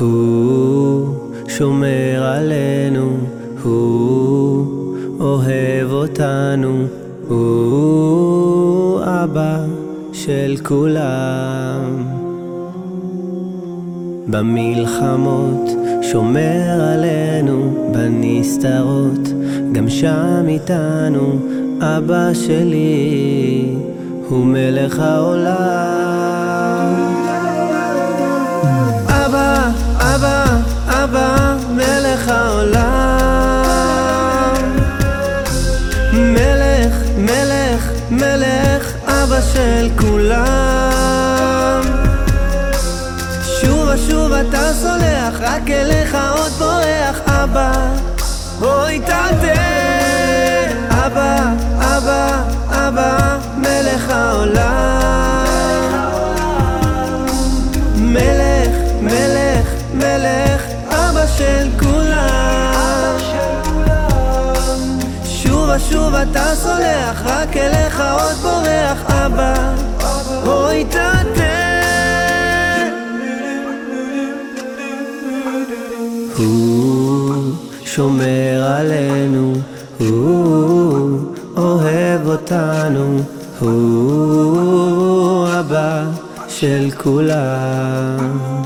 הוא שומר עלינו, הוא אוהב אותנו, הוא אבא של כולם. במלחמות שומר עלינו, בנסתרות, גם שם איתנו, אבא שלי הוא מלך העולם. מלך העולם. מלך, מלך, מלך, אבא של כולם. שוב ושוב אתה סולח, רק אליך עוד בורח, אבא. אוי אבא, אבא, ושוב אתה סולח, רק אליך עוד בורח, אבא. אוי תתה. הוא שומר עלינו, הוא אוהב אותנו, הוא אבא של כולם.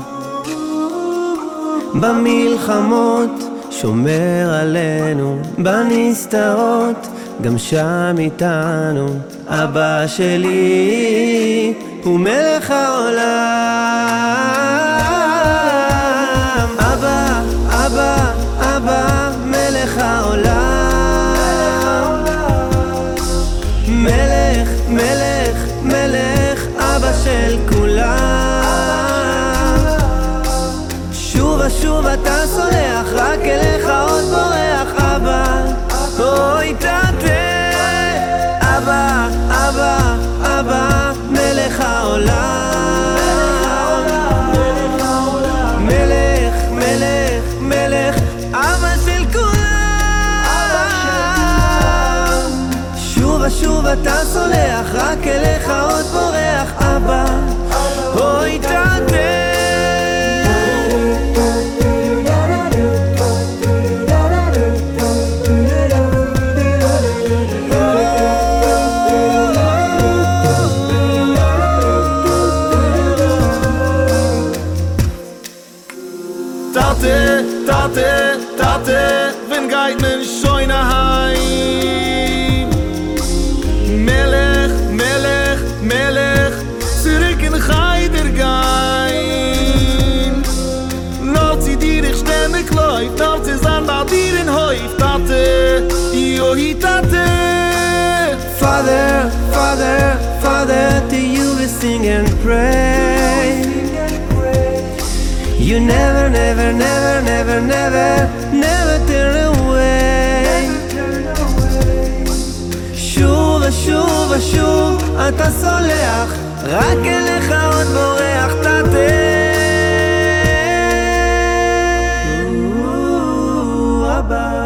במלחמות שומר עלינו, בנסתרות גם שם איתנו, אבא שלי הוא מלך העולם. אבא, אבא, אבא, מלך העולם. מלך, מלך, מלך, אבא של כולם. שוב ושוב אתה סולח, אתה סולח, רק אליך עוד בורח, אבא. אוי תתה. Tate, Tate, Tate, wenn geit men schoi na heim. solítate. Father, Father, Father, to you we sing and pray. You never, never, never, never, never, never turn away. שוב ושוב ושוב אתה סולח, רק אליך עוד בורח תתה. Bye.